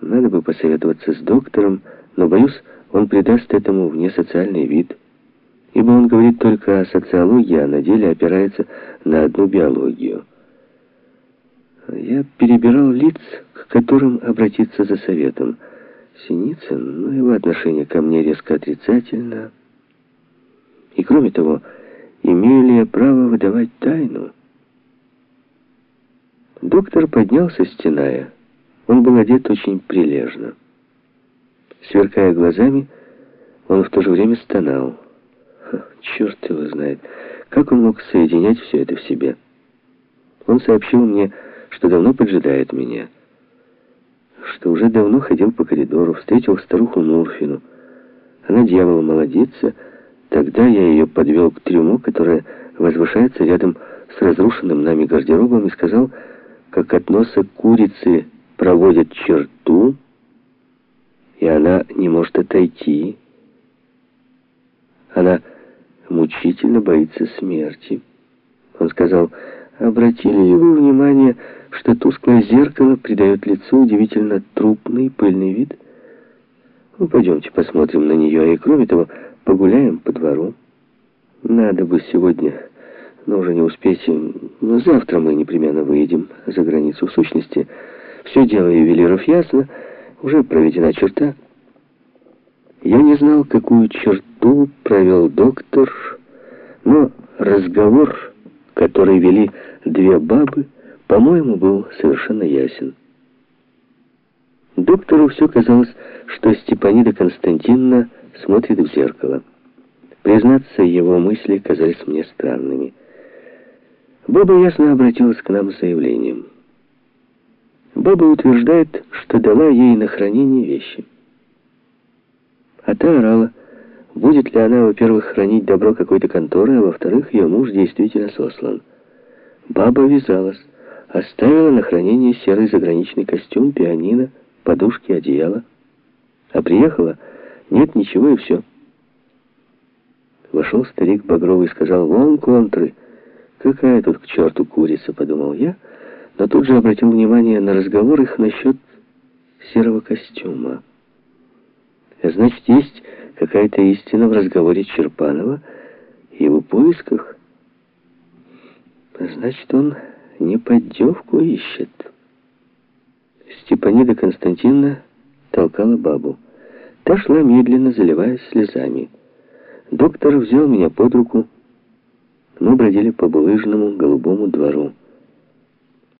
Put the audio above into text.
Надо бы посоветоваться с доктором, но, боюсь, он придаст этому внесоциальный вид, ибо он говорит только о социологии, а на деле опирается на одну биологию. Я перебирал лиц, к которым обратиться за советом. Синицын, но его отношение ко мне резко отрицательно. И кроме того, имею ли я право выдавать тайну? Доктор поднялся, стеная. Он был одет очень прилежно. Сверкая глазами, он в то же время стонал. Ха, черт его знает, как он мог соединять все это в себе. Он сообщил мне, что давно поджидает меня, что уже давно ходил по коридору, встретил старуху Мурфину. Она дьявол молодица, тогда я ее подвел к трюму, которое возвышается рядом с разрушенным нами гардеробом, и сказал, как от носа курицы проводят черту, и она не может отойти. Она мучительно боится смерти. Он сказал, обратили ли вы внимание, что тусклое зеркало придает лицу удивительно трупный пыльный вид? Ну, пойдемте посмотрим на нее, и кроме того, погуляем по двору. Надо бы сегодня, но уже не успеете. Но завтра мы непременно выедем за границу. В сущности, все дело ювелиров ясно, уже проведена черта. Я не знал, какую черту провел доктор, но разговор, который вели две бабы, по-моему, был совершенно ясен. Доктору все казалось, что Степанида Константиновна смотрит в зеркало. Признаться, его мысли казались мне странными. Баба ясно обратилась к нам с заявлением. Баба утверждает, что дала ей на хранение вещи. А та орала, будет ли она, во-первых, хранить добро какой-то конторы, а во-вторых, ее муж действительно сослан. Баба вязалась, оставила на хранение серый заграничный костюм, пианино, подушки, одеяло. А приехала, нет ничего и все. Вошел старик Багровый и сказал, вон контры. Какая тут к черту курица, подумал я, — но тут же обратил внимание на разговор их насчет серого костюма. Значит, есть какая-то истина в разговоре Черпанова и его поисках. Значит, он не поддевку ищет. Степанида Константиновна толкала бабу. Та шла медленно, заливаясь слезами. Доктор взял меня под руку. Мы бродили по булыжному голубому двору.